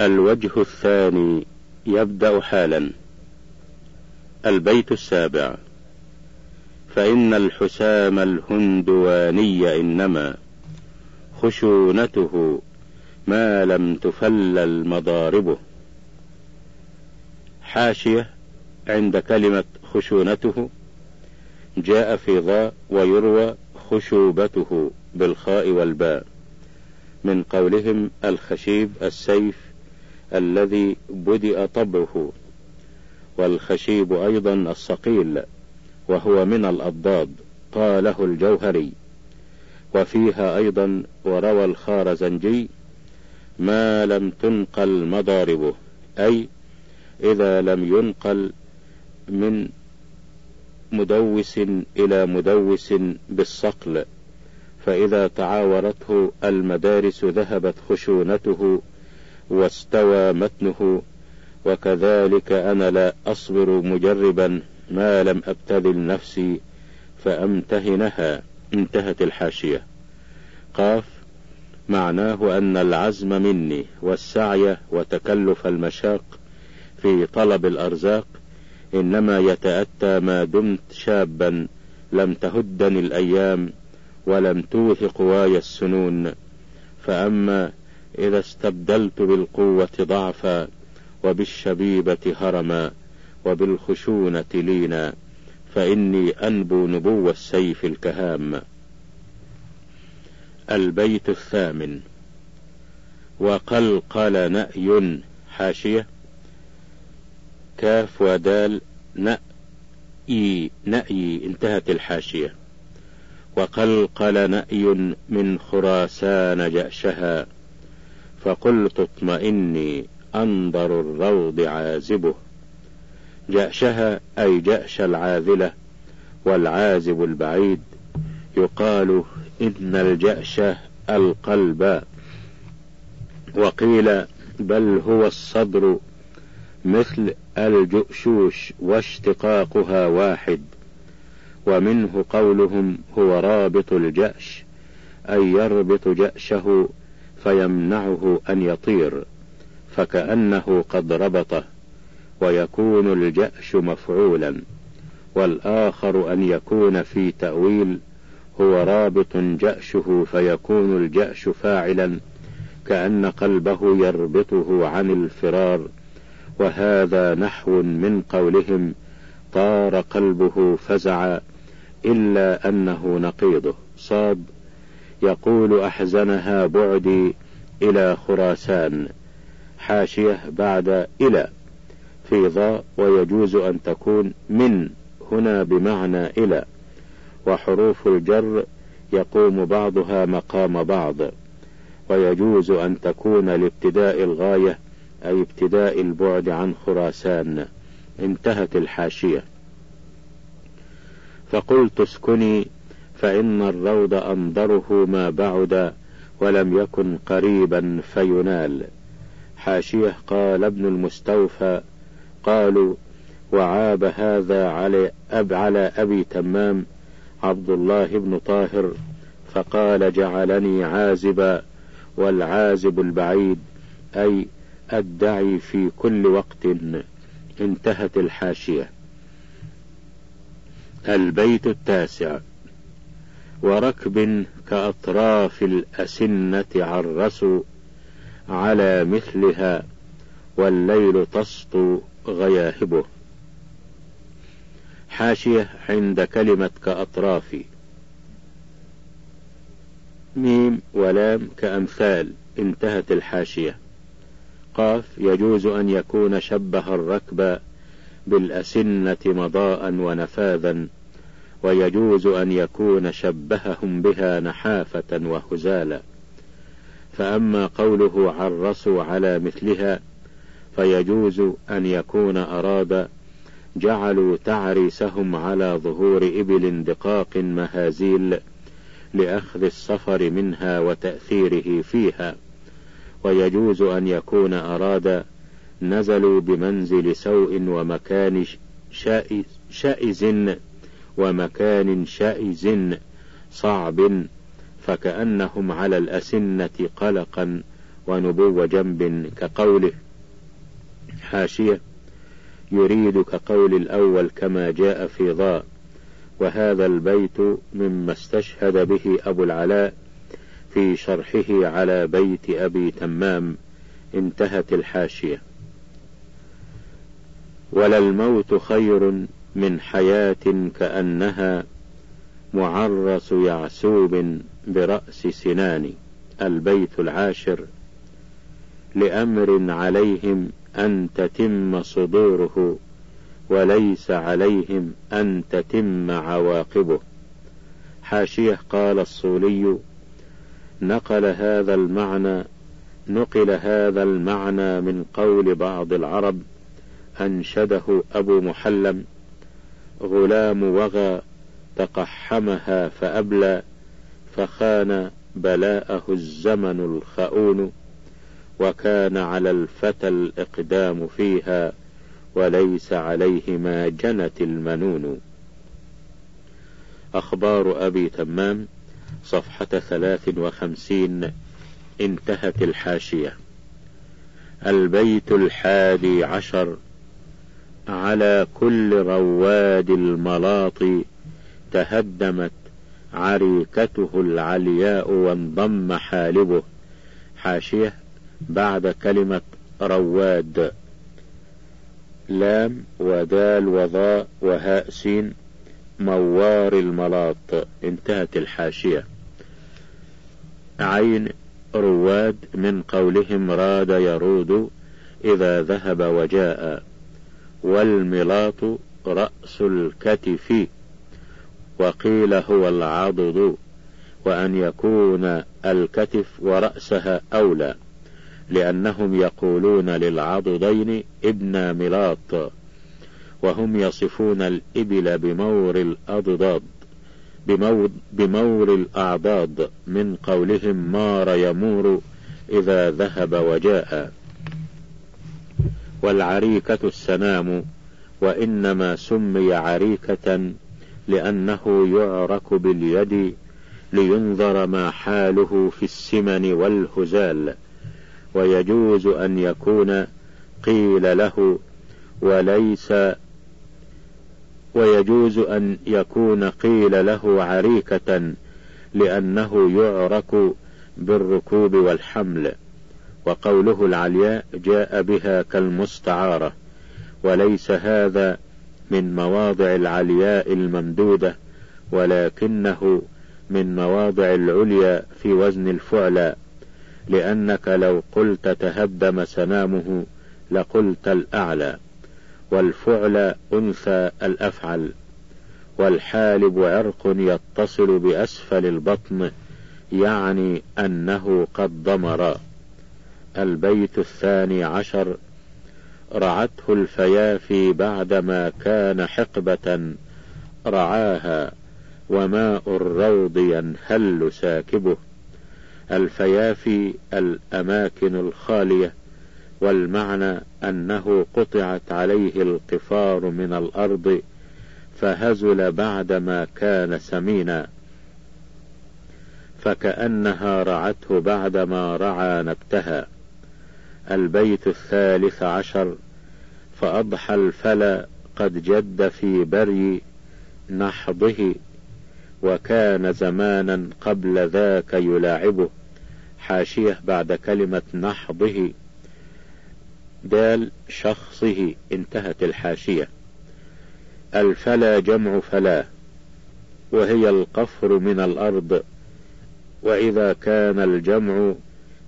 الوجه الثاني يبدأ حالا. البيت السابع. فإن الحسام الهندواني إنما خشونته ما لم تفلل مضاربه حاشية عند كلمة خشونته جاء في ضاء ويروى خشوبته بالخاء والباء من قولهم الخشيب السيف الذي بدأ طبعه والخشيب أيضا الصقيل وهو من الأضداد قاله الجوهري. وفيها أيضا وروى الخارزنجي ما لم تنقل مضاربه أي إذا لم ينقل من مدوس إلى مدوس بالصقل فإذا تعاورته المدارس ذهبت خشونته واستوى متنه وكذلك أنا لا أصبر مجربا ما لم أبتذل نفسي فأمتهنها انتهت الحاشية. قاف معناه أن العزم مني والسعي وتكلف المشاق في طلب الأرزاق إنما يتأتى ما دمت شابا لم تهدني الأيام ولم توث قواي السنون. فأما إذا استبدلت بالقوة ضعفا وبالشبيبة هرما وبالخشونة لينا فإني أنبو نبو السيف الكهام. البيت الثامن. وقلقل نأي حاشية. كاف ودال نأي نأي انتهت الحاشية. وقلقل نأي من خراسان جأشها. فقلت اطمئني أنظر الروض عازبه. جأشها أي جأش العاذلة والعازب البعيد يقال إن الجأش ألقلب. وقيل بل هو الصدر مثل الجؤشوش واشتقاقها واحد ومنه قولهم هو رابط الجأش أي يربط جأشه فيمنعه أن يطير فكأنه قد ربطه ويكون الجأش مفعولا والآخر أن يكون في تأويل هو رابط جأشه فيكون الجأش فاعلا كأن قلبه يربطه عن الفرار وهذا نحو من قولهم طار قلبه فزع إلا أنه نقيضه صاد يقول أحزنها بعدي إلى خراسان حاشية بعد إلى في ضاء ويجوز أن تكون من هنا بمعنى إلى وحروف الجر يقوم بعضها مقام بعض ويجوز أن تكون لابتداء الغاية أي ابتداء البعد عن خراسان انتهت الحاشية. فقلت اسكني فإن الروض أنظره ما بعد ولم يكن قريبا فينال. حاشية قال ابن المستوفى قالوا وعاب هذا على أب على أبي تمام عبد الله بن طاهر فقال جعلني عازبا والعازب البعيد أي أدعي في كل وقت. انتهت الحاشية. البيت التاسع. وركب كأطراف الأسنة عرسوا على مثلها والليل تسطو غياهبه. حاشية عند كلمة كأطراف ميم ولام كأمثال انتهت الحاشية. قاف يجوز أن يكون شبه الركب بالأسنة مضاء ونفاذا. ويجوز أن يكون شبههم بها نحافة وهزالا. فأما قوله عرسوا على مثلها فيجوز أن يكون أراد جعلوا تعريسهم على ظهور إبل دقاق مهازيل لأخذ السفر منها وتأثيره فيها. ويجوز أن يكون أراد نزلوا بمنزل سوء ومكان شائز ومكان شائز صعب فكأنهم على الأسنة قلقا ونبو جنب كقوله. حاشية. يريد كقول الأول كما جاء في ضاء. وهذا البيت مما استشهد به أبو العلاء في شرحه على بيت أبي تمام. انتهت الحاشية. وللموت خير من حياة كأنها معرس يعسوب برأس سنان البيت العاشر لأمر عليهم أن تتم صدوره وليس عليهم أن تتم عواقبه. حاشية قال الصولي نقل هذا المعنى نقل هذا المعنى من قول بعض العرب أنشده أبو محلم غلام وغى تقحمها فأبلى فخان بلاءه الزمن الخؤون وكان على الفتى الإقدام فيها وليس عليه ما جنت المنون. أخبار أبي تمام صفحة ثلاث وخمسين انتهت الحاشية. البيت الحادي عشر على كل رواد الملاط تهدمت عريكته العلياء وانضم حالبه. حاشية بعد كلمة رواد. لام ودال وضاء وهاء سين موار الملاط. انتهت الحاشية. عين رواد من قولهم راد يرود إذا ذهب وجاء. والملاط رأس الكتف وقيل هو العضد وأن يكون الكتف ورأسها أولى لأنهم يقولون للعضدين ابن ملاط وهم يصفون الإبل بمور الأضداد بمور, بمور الأعضاد من قولهم مار يمور إذا ذهب وجاء. والعريكة السنام وإنما سمي عريكة لأنه يعرك باليد لينظر ما حاله في السمن والهزال ويجوز أن يكون قيل له وليس ويجوز أن يكون قيل له عريكة لأنه يعرك بالركوب والحمل. وقوله العلياء جاء بها كالمستعارة وليس هذا من مواضع العلياء الممدودة ولكنه من مواضع العليا في وزن الفعلى لأنك لو قلت تهدم سنامه لقلت الأعلى والفعل أنثى الأفعل والحالب عرق يتصل بأسفل البطن يعني أنه قد ضمر. البيت الثاني عشر رعته الفيافي بعدما كان حقبة رعاها وماء الروض ينهل ساكبه. الفيافي الأماكن الخالية والمعنى أنه قطعت عليه القفار من الأرض فهزل بعدما كان سمينا. فكأنها رعته بعدما رعى نبتها البيت الثالث عشر فأضحى الفلا قد جد في بري نحضه وكان زمانا قبل ذاك يلاعبه حاشية بعد كلمة نحضه. دال شخصه انتهت الحاشية. الفلا جمع فلا وهي القفر من الأرض وإذا كان الجمع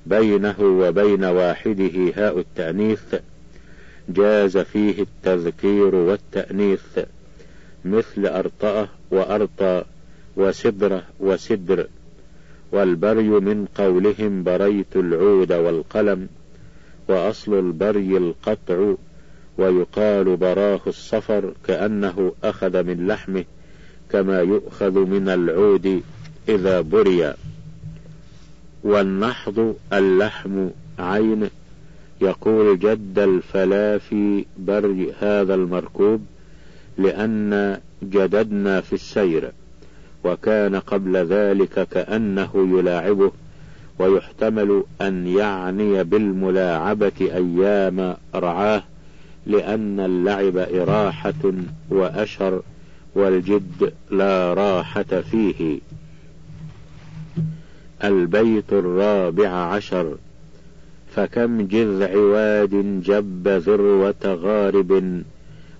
بينه وبين واحدة هاء التأنيث جاز فيه التذكير والتأنيث مثل أرطأة وأرطى وسدرة وسدر والبري من قولهم بريت العود والقلم وأصل البري القطع ويقال براه السفر كأنه أخذ من لحمه كما يؤخذ من العود إذا بري. والنحض اللحم عينه يقول جد الفيافي برى هذا المركوب لأن جددنا في السير وكان قبل ذلك كأنه يلاعبه ويحتمل أن يعني بالملاعبة أيام رعاه لأن اللعب إراحة وأشر والجد لا راحة فيه. البيت الرابع عشر فكم جذع واد جب ذروة غارب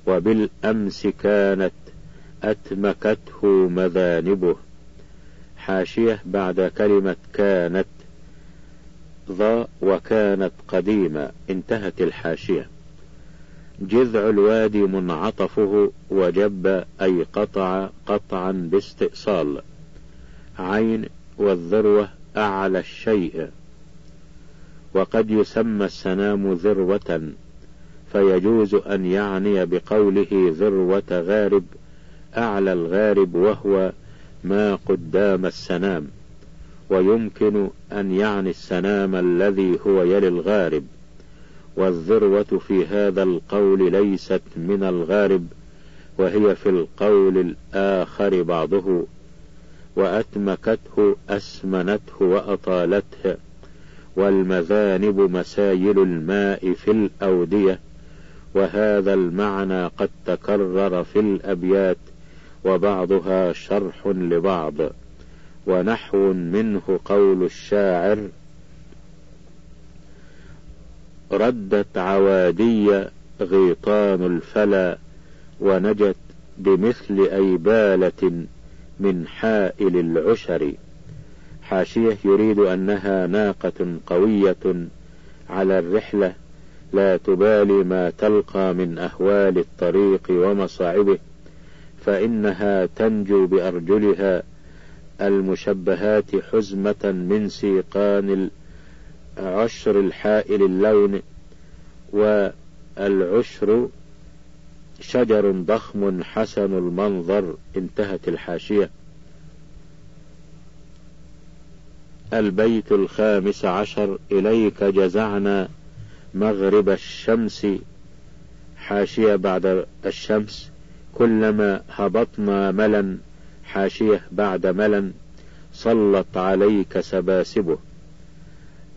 وبالأمس كانت أتمكته مذانبه. حاشية بعد كلمة كانت ضاء وكانت قديمة انتهت الحاشية. جذع الوادي منعطفه وجب أي قطع قطعا باستئصال. عين والذروة أعلى الشيء. وقد يسمى السنام ذروة فيجوز أن يعني بقوله ذروة غارب أعلى الغارب وهو ما قدام السنام. ويمكن أن يعني السنام الذي هو يلي الغارب. والذروة في هذا القول ليست من الغارب وهي في القول الآخر بعضه. وأتمكته أسمنته وأطالته. والمذانب مسايل الماء في الأودية. وهذا المعنى قد تكرر في الأبيات وبعضها شرح لبعض. ونحو منه قول الشاعر ردت عوادي غيطان الفلا ونجت بمثل أيبالة من حائل العشر. حاشية يريد أنها ناقة قوية على الرحلة لا تبالي ما تلقى من أهوال الطريق ومصاعبه فإنها تنجو بأرجلها المشبهات حزمة من سيقان العشر الحائل اللون والعشر شجر ضخم حسن المنظر انتهت الحاشية. البيت الخامس عشر إليك جزعنا مغرب الشمس. حاشية بعد الشمس كلما هبطنا ملا حاشية بعد ملا صلت عليك سباسبه.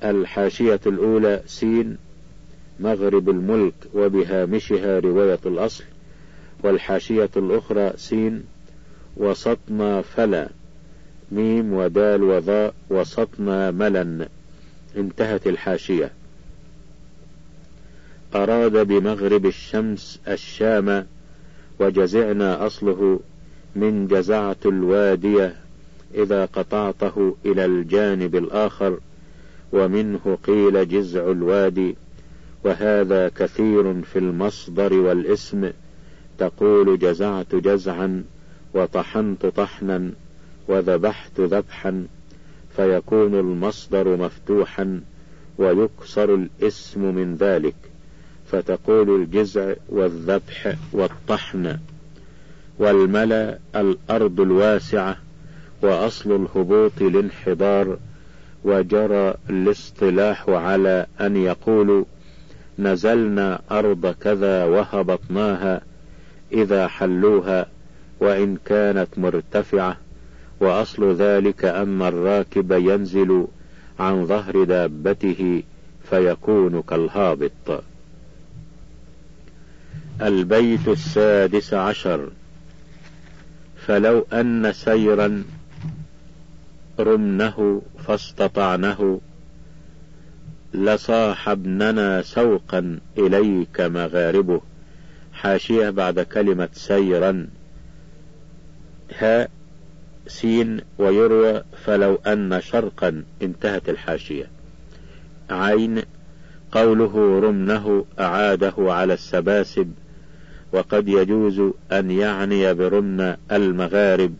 الحاشية الأولى سين مغرب الملك وبهامشها رواية الأصل. والحاشية الأخرى سين وسطنا فلا ميم ودال وضاء وسطنا ملا انتهت الحاشية. أراد بمغرب الشمس الشام وجزعنا أصله من جزعت الوادية إذا قطعته إلى الجانب الآخر ومنه قيل جزع الوادي وهذا كثير في المصدر والاسم. تقول جزعت جزعا وطحنت طحنا وذبحت ذبحا فيكون المصدر مفتوحا ويكسر الاسم من ذلك فتقول الجزع والذبح والطحن والملأ الأرض الواسعة وأصل الهبوط الانحدار وجرى الاصطلاح على أن يقولوا نزلنا أرض كذا وهبطناها إذا حلوها وإن كانت مرتفعة وأصل ذلك أن الراكب ينزل عن ظهر دابته فيكون كالهابط. البيت السادس عشر. فلو أن سيرا رمنه فاستطعنه لصاحبننا سوقا إليك مغاربه. حاشية بعد كلمة سيرا. هاء سين ويروى فلو أن شرقا انتهت الحاشية. عين قوله رمنه أعاده على السباسب وقد يجوز أن يعني برمن المغارب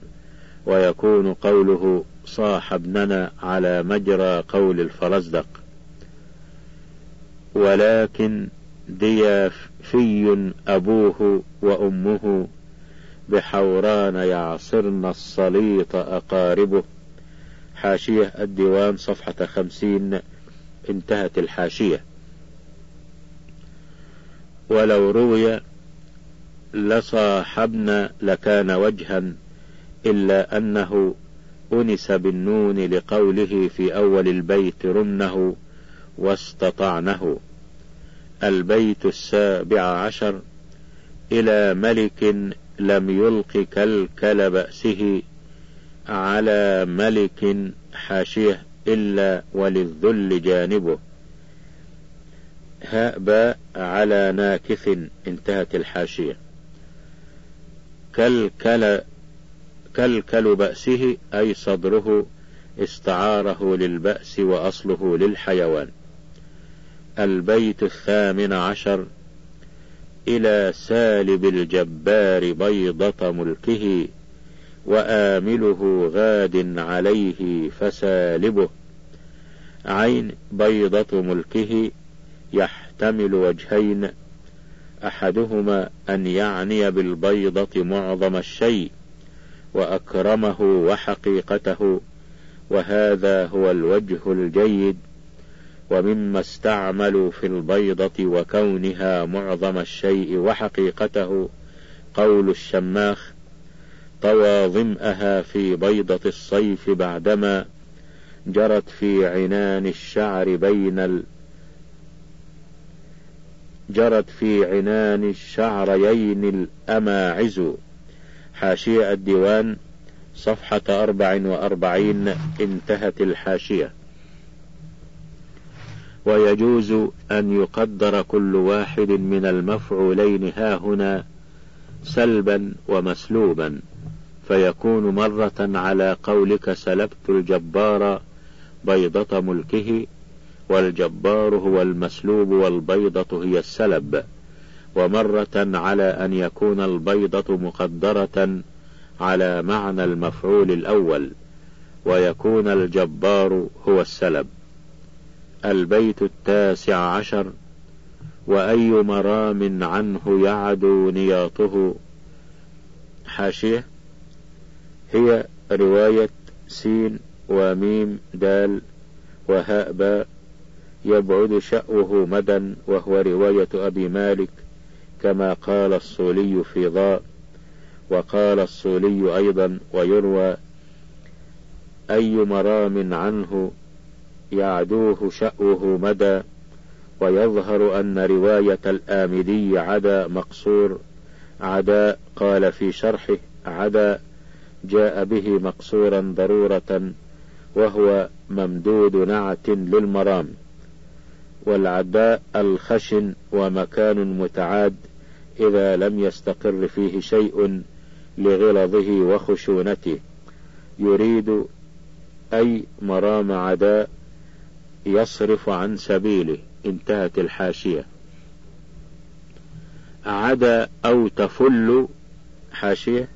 ويكون قوله صاحبننا على مجرى قول الفرزدق. ولكن ديافي أبوه وأمه بحوران يعصرن الصليط أقاربه. حاشية الديوان صفحة خمسين انتهت الحاشية. ولو روي لصاحبنا لكان وجها إلا أنه أنس بالنون لقوله في أول البيت رمنه واستطعنه. البيت السابع عشر إلى ملك لم يلق كلكل بأسه على ملك حاشيه إلا وللذل جانبه. هاء باء على ناكث انتهت الحاشية. كلكل كلكل بأسه أي صدره استعاره للبأس وأصله للحيوان. البيت الثامن عشر إلى سالب الجبار بيضة ملكه وآمله غاد عليه فسالبه. عين بيضة ملكه يحتمل وجهين أحدهما أن يعني بالبيضة معظم الشيء وأكرمه وحقيقته وهذا هو الوجه الجيد ومما استعملوا في البيضة وكونها معظم الشيء وحقيقته قول الشماخ طوى ظمأها في بيضة الصيف بعدما جرت في عنان الشعر بين ال جرت في عنان الشعريين الأماعز. حاشية الديوان صفحة أربع وأربعين انتهت الحاشية. ويجوز أن يقدر كل واحد من المفعولين ها هنا سلبا ومسلوبا فيكون مرة على قولك سلبت الجبار بيضة ملكه والجبار هو المسلوب والبيضة هي السلب. ومرة على أن يكون البيضة مقدرة على معنى المفعول الأول ويكون الجبار هو السلب. البيت التاسع عشر وأي مرام عنه يعدو نياطه. حاشية هي رواية سين وميم دال وهاء باء يبعد شأوه مدى وهو رواية أبي مالك كما قال الصولي في ضاء. وقال الصولي أيضا ويروى أي مرام عنه يعدوه شأوه مدى ويظهر أن رواية الآمدي عدا مقصور عدا قال في شرحه عدا جاء به مقصورا ضرورة وهو ممدود نعت للمرام. والعداء الخشن ومكان متعاد إذا لم يستقر فيه شيء لغلظه وخشونته. يريد أي مرام عداء يصرف عن سبيله انتهت الحاشية. عدا أو تفل حاشية.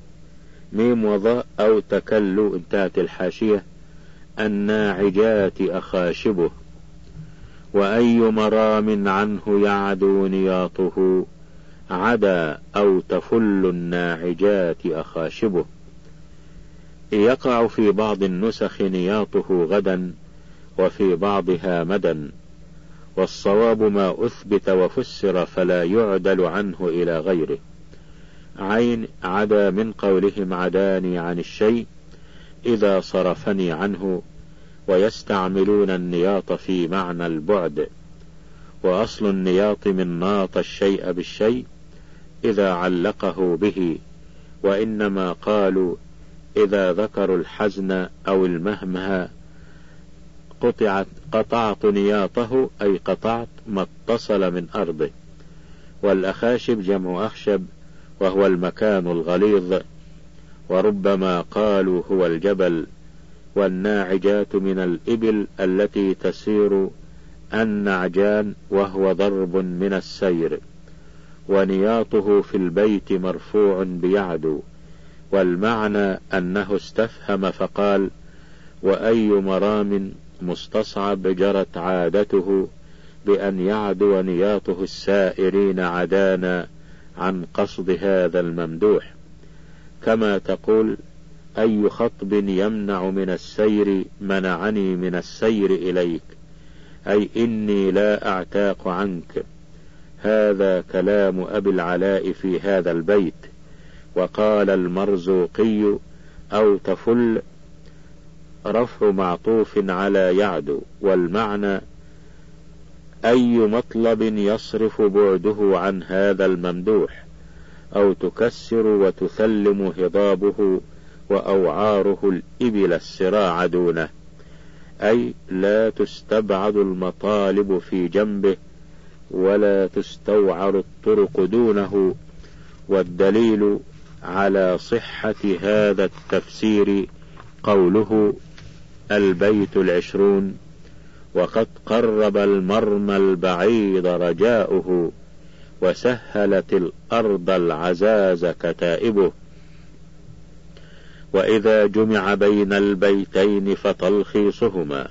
ميم وضاء أو تكل انتهت الحاشية. الناعجات أخاشبه. وأي مرام عنه يعدو نياطه. عدا أو تفل الناعجات أخاشبه. يقع في بعض النسخ نياطه غدا. وفي بعضها مدا والصواب ما أثبت وفسر فلا يعدل عنه إلى غيره. عين عدا من قولهم عداني عن الشيء إذا صرفني عنه ويستعملون النياط في معنى البعد. وأصل النياط من ناط الشيء بالشيء إذا علقه به وإنما قالوا إذا ذكروا الحزن أو المهمه قطعت قطعت نياطه أي قطعت ما اتصل من أرضه. والأخاشب جمع أخشب وهو المكان الغليظ. وربما قالوا هو الجبل. والناعجات من الإبل التي تسير النعجان وهو ضرب من السير. ونياطه في البيت مرفوع بيعدو. والمعنى أنه استفهم فقال وأي مرام مستصعب جرت عادته بأن يعدو نياطه السائرين عدانا عن قصد هذا الممدوح. كما تقول أي خطب يمنع من السير منعني من السير إليك أي إني لا أعتاق عنك. هذا كلام أبي العلاء في هذا البيت. وقال المرزوقي أو تفل رفع معطوف على يعدو والمعنى أي مطلب يصرف بعده عن هذا الممدوح أو تكسر وتثلم هضابه وأوعاره الإبل السراع دونه أي لا تستبعد المطالب في جنبه ولا تستوعر الطرق دونه والدليل على صحة هذا التفسير قوله البيت العشرون وقد قرب المرمى البعيد رجاؤه وسهلت الأرض العزاز كتائبه. وإذا جمع بين البيتين فتلخيصهما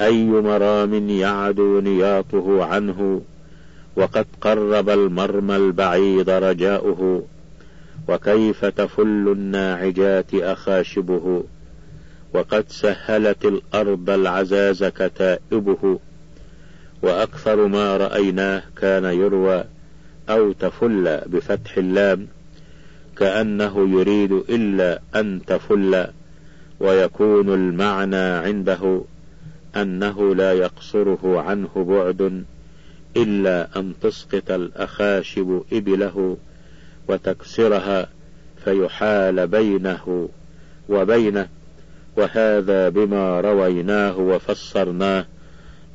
أي مرام يعدو نياطه عنه وقد قرب المرمى البعيد رجاؤه وكيف تفل الناعجات أخاشبه. وقد سهلت الأرض العزاز كتائبه وأكثر ما رأيناه كان يروى أو تفل بفتح اللام كأنه يريد إلا أن تفل ويكون المعنى عنده أنه لا يقصره عنه بعد إلا أن تسقط الأخاشب إبله وتكسرها فيحال بينه وبينه. وهذا بما رويناه وفسرناه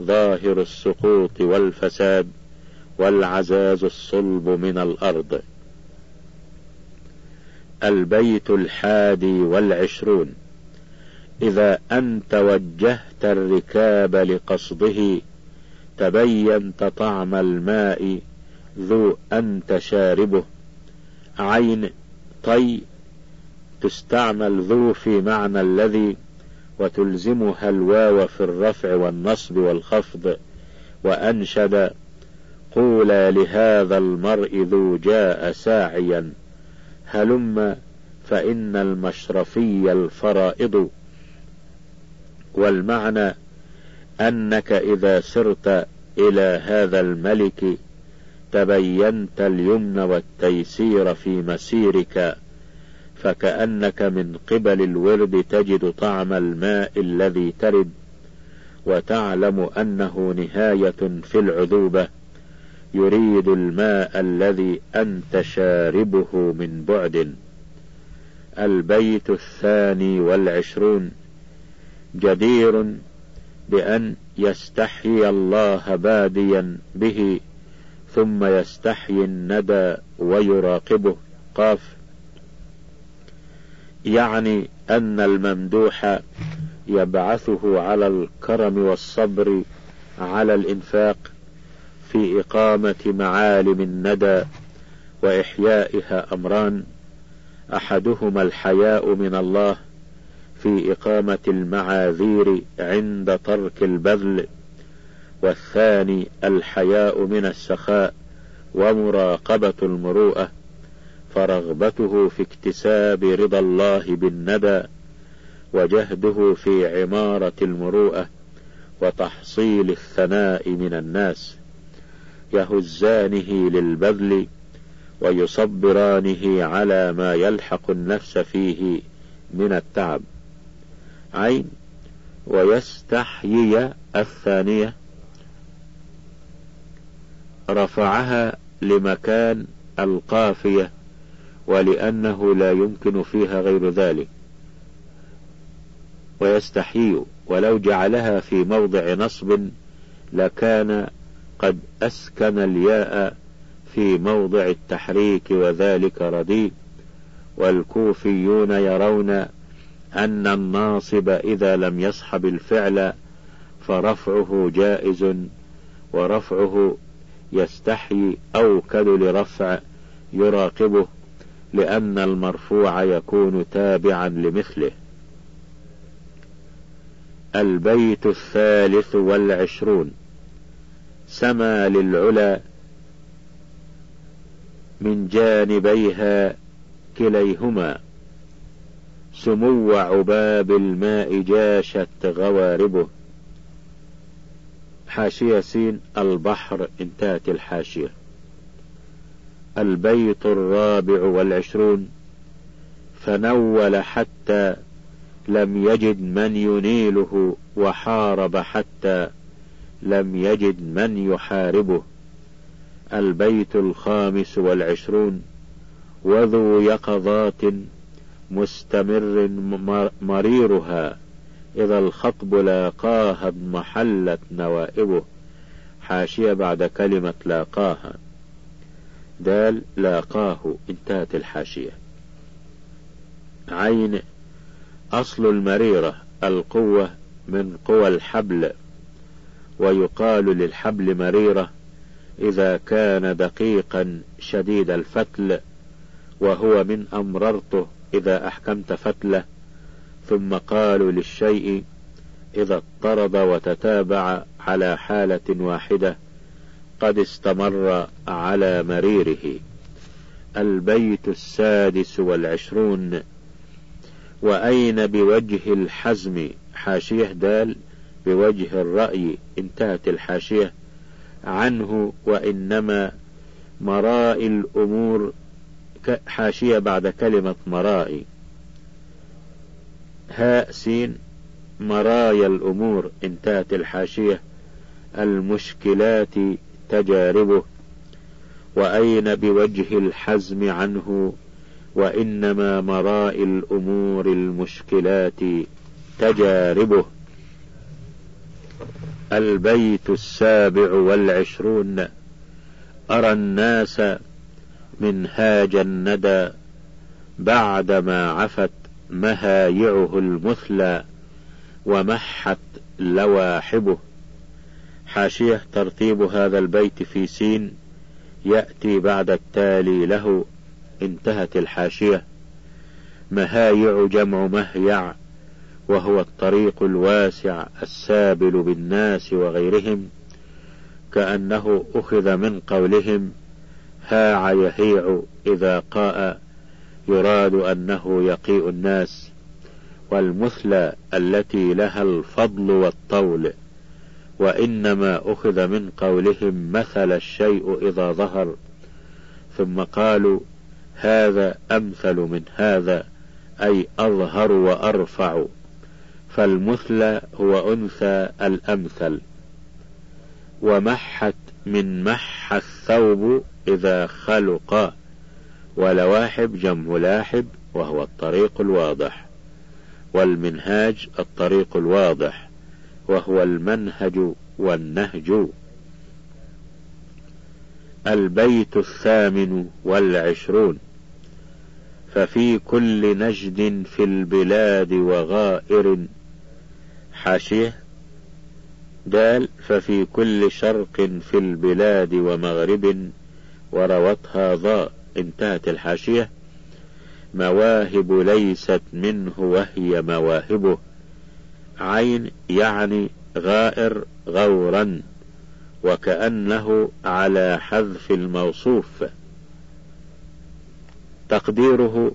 ظاهر السقوط والفساد والعزاز الصلب من الأرض. البيت الحادي والعشرون. إذا أنت وجهت الركاب لقصده تبينت طعم الماء ذو أنت شاربه. عين طي تستعمل ذو في معنى الذي وتلزمها الواو في الرفع والنصب والخفض وأنشد قولا لهذا المرء ذو جاء ساعيا. هلم فإن المشرفي الفرائض. والمعنى أنك إذا سرت إلى هذا الملك تبينت اليمن والتيسير في مسيرك. فكأنك من قبل الورد تجد طعم الماء الذي ترد وتعلم أنه نهاية في العذوبة. يريد الماء الذي أنت شاربه من بعد. البيت الثاني والعشرون. جدير بأن يستحيي الله باديا به ثم يستحيي الندى ويراقبه. قاف. يعني أن الممدوح يبعثه على الكرم والصبر على الإنفاق في إقامة معالم الندى وإحيائها أمران. أحدهما الحياء من الله في إقامة المعاذير عند ترك البذل والثاني الحياء من السخاء ومراقبة المروءة. فرغبته في اكتساب رضا الله بالندى وجهده في عمارة المروءة وتحصيل الثناء من الناس يهزانه للبذل ويصبرانه على ما يلحق النفس فيه من التعب. عين ويستحيي الثانية رفعها لمكان القافية. ولأنه لا يمكن فيها غير ذلك. ويستحيي ولو جعلها في موضع نصب لكان قد أسكن الياء في موضع التحريك وذلك رديء. والكوفيون يرون أن الناصب إذا لم يصحب الفعل فرفعه جائز ورفعه يستحي أوكل لرفع يراقبه. لأن المرفوع يكون تابعا لمثله. البيت الثالث والعشرون. سما للعلا من جانبيها كليهما. سمو عباب الماء جاشت غواربه. حاشية سين البحر انتهت الحاشية. البيت الرابع والعشرون فنول حتى لم يجد من ينيله وحارب حتى لم يجد من يحاربه. البيت الخامس والعشرون وذو يقظات مستمر مريرها إذا الخطب لاقاها اضمحلت نوائبه. حاشية بعد كلمة لاقاها. دال لاقاه انتهت الحاشية. عين أصل المريرة القوة من قوى الحبل ويقال للحبل مريرة إذا كان دقيقا شديد الفتل وهو من أمررته إذا أحكمت فتله ثم قالوا للشيء إذا اضطرد وتتابع على حالة واحدة قد استمر على مريره. البيت السادس والعشرون. وأين بوجه الحزم؟ حاشية دال بوجه الرأي. انتهت الحاشية. عنه وإنما مرائي الأمور. حاشية بعد كلمة مرائي هاء سين. مرايا الأمور. انتهت الحاشية. المشكلات تجاربه وأين بوجه الحزم عنه وإنما مراء الأمور المشكلات تجاربه. البيت السابع والعشرون أرى الناس منهاج الندى بعدما عفت مهايعه المثلى ومحت لواحبه. حاشية ترتيب هذا البيت في سين يأتي بعد التالي له انتهت الحاشية. مهايع جمع مهيع وهو الطريق الواسع السابل بالناس وغيرهم كأنه أخذ من قولهم هاع يهيع إذا قاء يراد أنه يقيء الناس والمثلى التي لها الفضل والطول. وإنما أخذ من قولهم مثل الشيء إذا ظهر. ثم قالوا هذا أمثل من هذا أي أظهر وأرفع. فالمثلى هو أنثى الأمثل. ومحت من مح الثوب إذا خلق. ولواحب جمع لاحب وهو الطريق الواضح. والمنهاج الطريق الواضح. وهو المنهج والنهج. البيت الثامن والعشرون. ففي كل نجد في البلاد وغائر. حاشية. دال ففي كل شرق في البلاد ومغرب. وروتها ضاء. انتهت الحاشية. مواهب ليست منه وهي مواهبه. عين يعني غائر غورا وكأنه على حذف الموصوف. تقديره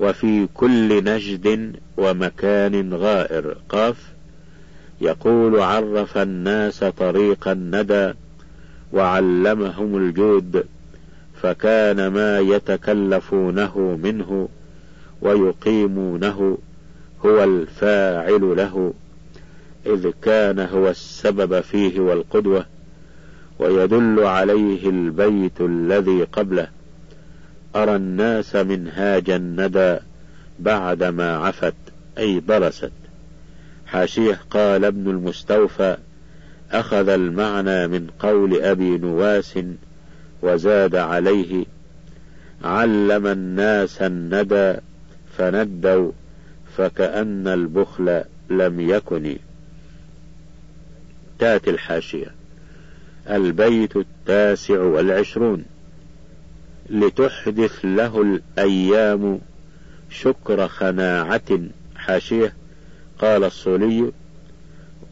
وفي كل نجد ومكان غائر. قاف يقول عرف الناس طريق الندى وعلمهم الجود فكان ما يتكلفونه منه ويقيمونه هو الفاعل له إذ كان هو السبب فيه والقدوة ويدل عليه البيت الذي قبله. أرى الناس منهاج الندى بعدما عفت أي ضرست حاشية قال ابن المستوفى أخذ المعنى من قول أبي نواس وزاد عليه علم الناس الندى فندوا فكأن البخل لم يكن تاتي الحاشية. البيت التاسع والعشرون. لتحدث له الأيام شكر خناعة. حاشية. قال الصولي.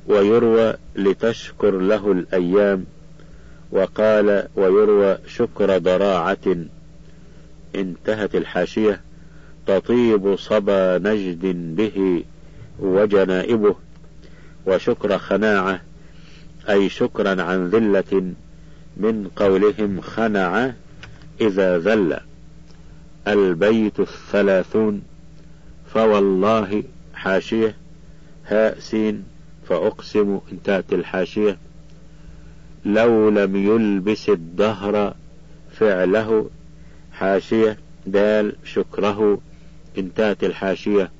ويروى لتشكر له الأيام. وقال ويروى شكر ضراعة. انتهت الحاشية. تطيب صبا نجد به وجنائبه وشكر خناعة أي شكرا عن ذلة من قولهم خنع إذا ذل. البيت الثلاثون فوالله حاشية هاء سين فأقسم انتهت الحاشية. لو لم يلبس الدهر فعله حاشية دال شكره انتهت الحاشية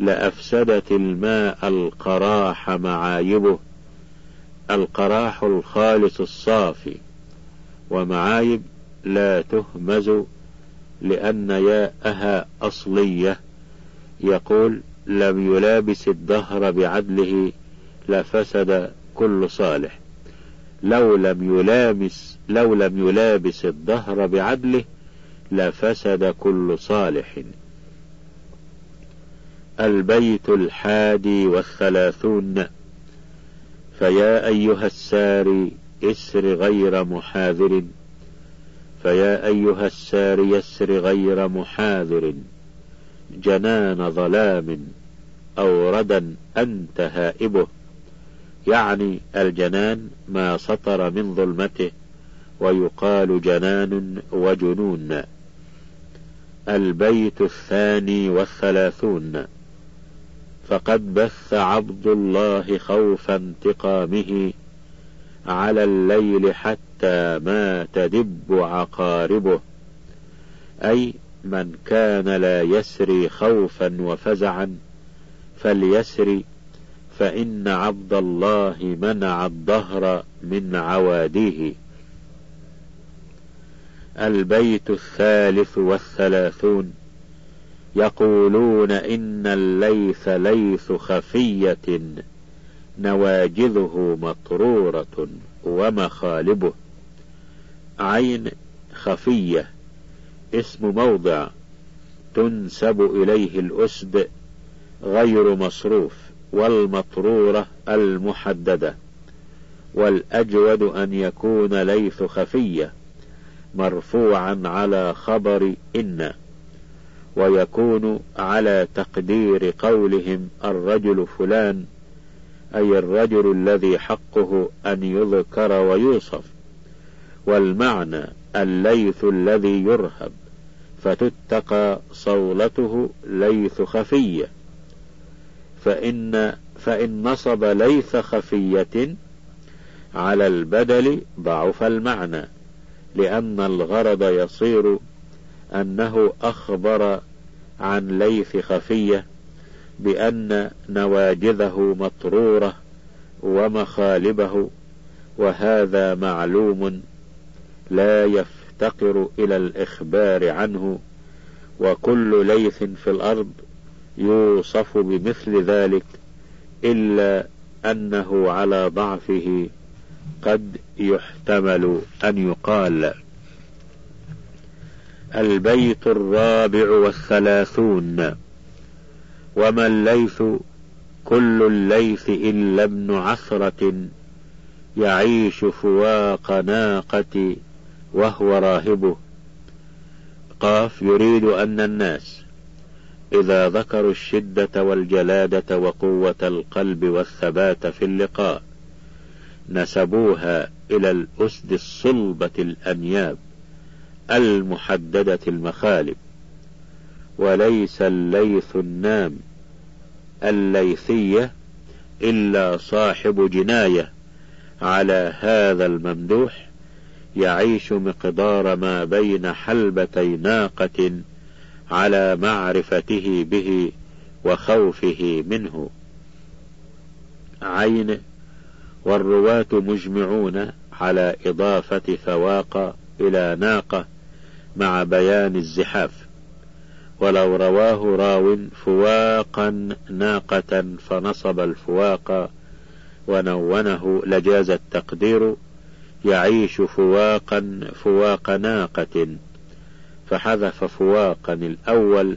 لأفسدت الماء القراح معايبه القراح الخالص الصافي ومعايب لا تهمز لأن ياءها أصلية. يقول لم يلابس الدهر بعدله لفسد كل صالح. لو لم يلامس لو لم يلابس الدهر بعدله لفسد كل صالح. البيت الحادي والثلاثون. فيا أيها الساري اسر غير محاذر. فيا أيها السار يسر غير محاذر. جنان ظلام أوردا أنت هائبه. يعني الجنان ما سطر من ظلمته ويقال جنان وجنون. البيت الثاني والثلاثون. فقد بث عبد الله خوف انتقامه على الليل حتى ما تدب عقاربه. أي من كان لا يسري خوفا وفزعا فليسري فإن عبد الله منع الظهر من عواديه البيت الثالث والثلاثون يقولون إن الليث ليث خفية نواجذه مطرورة ومخالبه. عين خفية اسم موضع تنسب إليه الأسد غير مصروف والمطرورة المحددة. والأجود أن يكون ليث خفية مرفوعا على خبر إن. ويكون على تقدير قولهم الرجل فلان أي الرجل الذي حقه أن يذكر ويوصف والمعنى الليث الذي يرهب فتتقى صولته ليث خفية. فإن فإن نصب ليث خفية على البدل ضعف المعنى لأن الغرض يصير أنه أخبر عن ليث خفية بأن نواجذه مطرورة ومخالبه وهذا معلوم لا يفتقر إلى الإخبار عنه وكل ليث في الأرض يوصف بمثل ذلك إلا أنه على ضعفه قد يحتمل أن يقال. البيت الرابع والثلاثون. وما الليث؟ كل الليث إلا ابن عثرة يعيش فواق ناقة وهو راهبه. قاف يريد أن الناس إذا ذكروا الشدة والجلادة وقوة القلب والثبات في اللقاء نسبوها إلى الأسد الصلبة الأنياب. المحددة المخالب وليس الليث النام الليثية إلا صاحب جناية على هذا الممدوح يعيش مقدار ما بين حلبتي ناقة على معرفته به وخوفه منه. عين والرواة مجمعون على إضافة فواق إلى ناقة مع بيان الزحاف. ولو رواه راو فواقا ناقة فنصب الفواق ونونه لجاز التقدير يعيش فواقا فواق ناقة فحذف فواقا الأول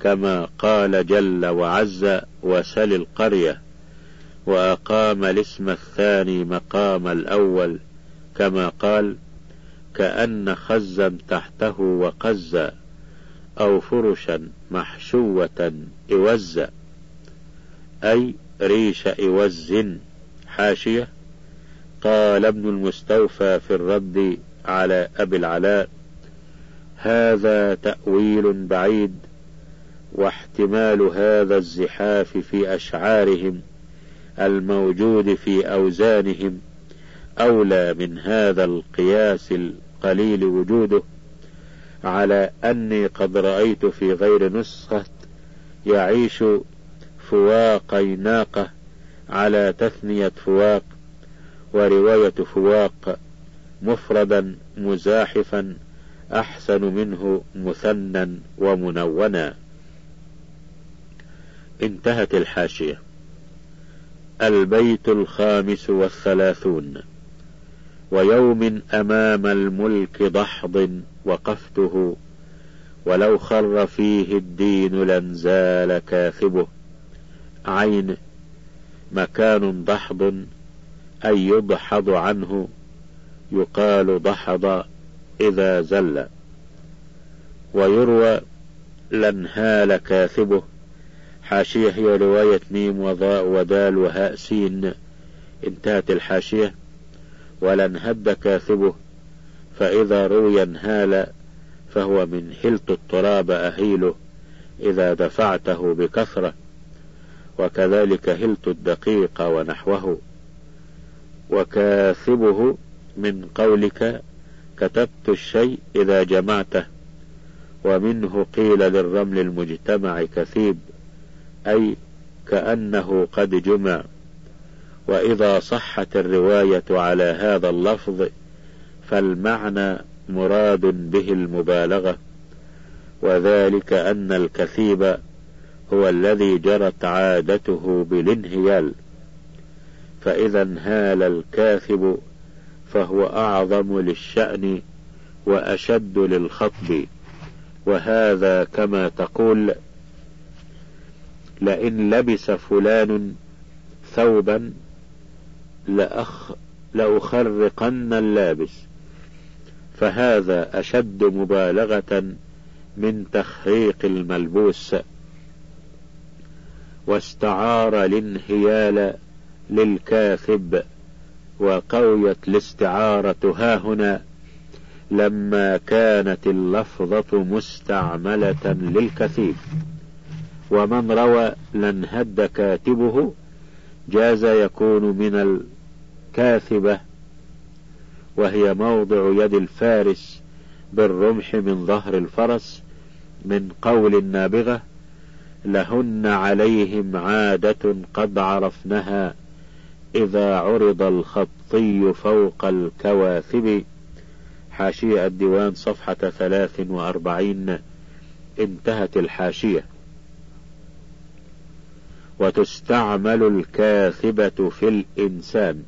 كما قال جل وعز وسل القرية وأقام الاسم الثاني مقام الأول كما قال كأن خزا تحته وقزا أو فرشا محشوة إوزا. أي ريش إوز حاشية. قال ابن المستوفى في الرد على أبي العلاء هذا تأويل بعيد واحتمال هذا الزحاف في أشعارهم الموجود في أوزانهم أولى من هذا القياس القليل وجوده على أني قد رأيت في غير نسخة يعيش فواقي ناقة على تثنية فواق ورواية فواق مفردا مزاحفا أحسن منه مثنى ومنونا. انتهت الحاشية. البيت الخامس والثلاثون. ويوم أمام الملك دحض وقفته ولو خر فيه الدين لنزال كاثبه. عين مكان دحض أي يدحض عنه يقال دحض إذا زل. ويروى لنهال كاثبه. حاشية هي رواية ميم وضاء ودال وهاء سين. انتهت الحاشية. ولنهد كاثبه فإذا روي انهال فهو من حلط التراب أهيله إذا دفعته بكثرة وكذلك هلت الدقيق ونحوه. وكاثبه من قولك كتبت الشيء إذا جمعته ومنه قيل للرمل المجتمع كثيب أي كأنه قد جمع. وإذا صحت الرواية على هذا اللفظ فالمعنى مراد به المبالغة. وذلك أن الكثيب هو الذي جرت عادته بالانهيال. فإذا انهال الكاثب فهو أعظم للشأن وأشد للخطب. وهذا كما تقول لئن لبس فلان ثوبا لأخ لأخرقن اللابس. فهذا أشد مبالغة من تخريق الملبوس. واستعار الانهيال للكاثب وقويت الاستعارة. ها هنا لما كانت اللفظة مستعملة للكثيب ومن روى لنهد كاتبه جاز يكون من الكاثبة وهي موضع يد الفارس بالرمح من ظهر الفرس من قول النابغة لهن عليهم عادة قد عرفنها إذا عرض الخطي فوق الكواثب. حاشية الديوان صفحة ثلاث وأربعين. انتهت الحاشية. وتستعمل الكاثبة في الإنسان.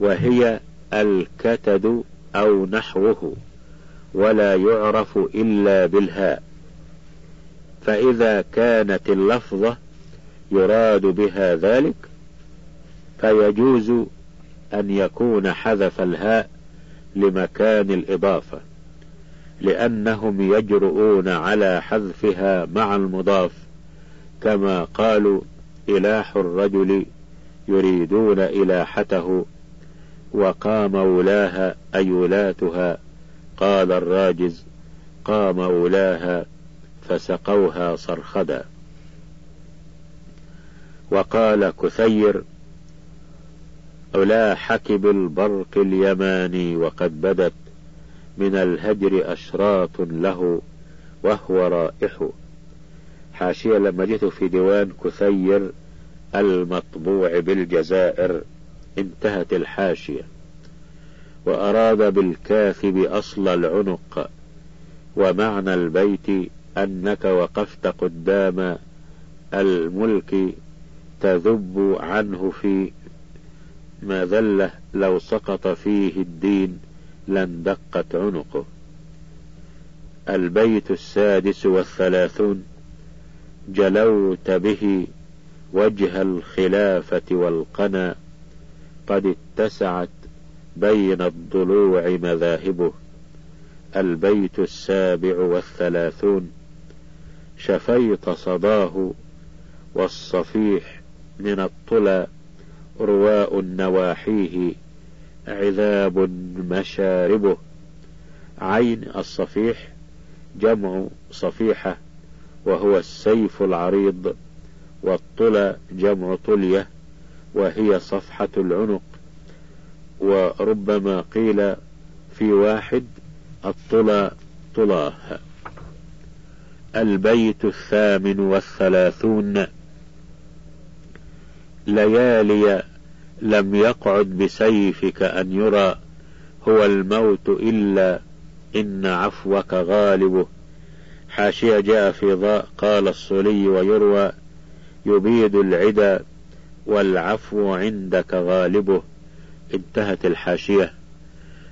وهي الكتد أو نحوه ولا يعرف إلا بالهاء. فإذا كانت اللفظة يراد بها ذلك فيجوز أن يكون حذف الهاء لمكان الإضافة لأنهم يجرؤون على حذفها مع المضاف كما قالوا إلاح الرجل يريدون إلاحته. وقام ولاها أي ولاتها قال الراجز قام ولاها فسقوها صرخدا. وقال كثير ألاحك بالبرق اليماني وقد بدت من الهجر أشراط له وهو رائح. حاشية لما جئت في ديوان كثير المطبوع بالجزائر انتهت الحاشية. وأراد بالكاثب أصل العنق. ومعنى البيت أنك وقفت قدام الملك تذب عنه في مذلة لو سقط فيه الدين لاندقت عنقه. البيت السادس والثلاثون جلوت به وجه الخلافة والقنا. قد اتسعت بين الضلوع مذاهبه البيت السابع والثلاثون شفيت صداه والصفيح من الطلى رواء نواحيه عذاب مشاربه. عين الصفيح جمع صفيحة وهو السيف العريض والطلى جمع طلية. وهي صفحة العنق. وربما قيل في واحد الطلى طلاه. البيت الثامن والثلاثون. ليالي لم يقعد بسيفك أن يرى. هو الموت إلا إن عفوك غالبه. حاشية جاء في ضاء قال الصلي ويروى. يبيد العدا والعفو عندك غالبه انتهت الحاشية.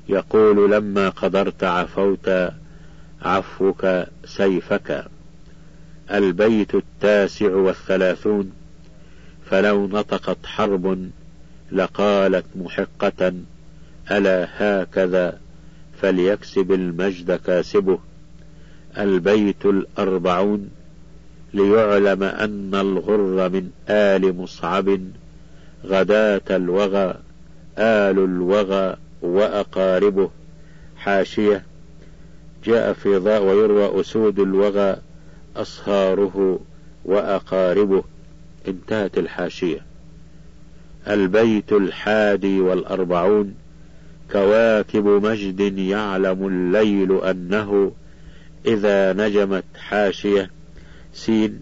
يقول لما قدرت عفوت عفوك سيفك. البيت التاسع والثلاثون فلو نطقت حرب لقالت محقة ألا هكذا فليكسب المجد كاسبه. البيت الأربعون ليعلم أن الغر من آل مصعب غداة الوغى آل الوغى وأقاربه. حاشية. جاء في ضاء ويروى أسود الوغى أصهاره وأقاربه. انتهت الحاشية. البيت الحادي والأربعون. كواكب مجد يعلم الليل أنه إذا نجمت حاشية. سين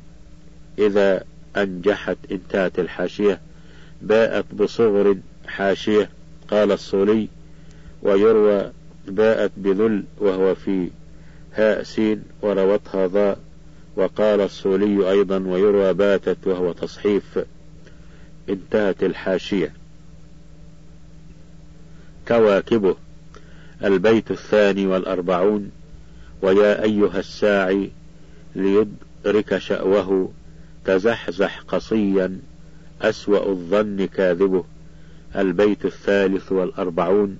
إذا أنجحت إنتهت الحاشية باءت بصغر حاشية قال الصولي ويروى باءت بذل وهو في هاء سين وروتها ضاء وقال الصولي أيضا ويروى باتت وهو تصحيف إنتهت الحاشية. كواكبه البيت الثاني والأربعون ويا أيها الساعي ليدرك شأوه تزحزح قصيا أسوأ الظن كاذبه البيت الثالث والأربعون.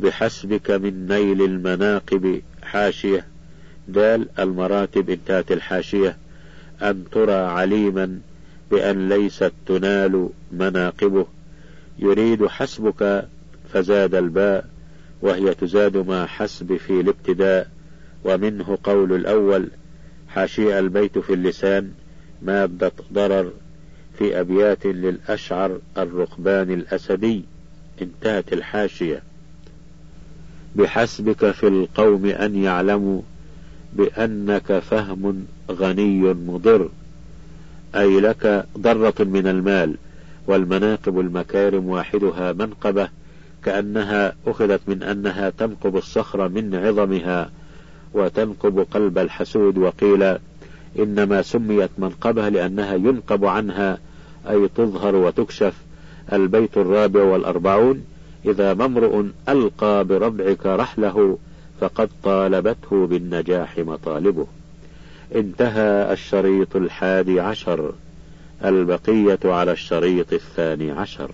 بحسبك من نيل المناقب حاشية. دال المراتب انتهت الحاشية. أن ترى عليما بأن ليست تنال مناقبه. يريد حسبك فزاد الباء وهي تزاد مع حسب في الابتداء. ومنه قول الأول حاشية البيت في اللسان مادة ضرر في أبيات للأشعر الرقبان الأسدي. انتهت الحاشية. بحسبك في القوم أن يعلموا بأنك فهم غني مضر. أي لك ضرة من المال والمناقب المكارم واحدها منقبة كأنها أخذت من أنها تنقب الصخر من عظمها. وتنقب قلب الحسود وقيل إنما سميت منقبة لأنها ينقب عنها أي تظهر وتكشف البيت الرابع والأربعون إذا ممرؤ ألقى بربعك رحله فقد طالبته بالنجاح مطالبه. انتهى الشريط الحادي عشر البقية على الشريط الثاني عشر.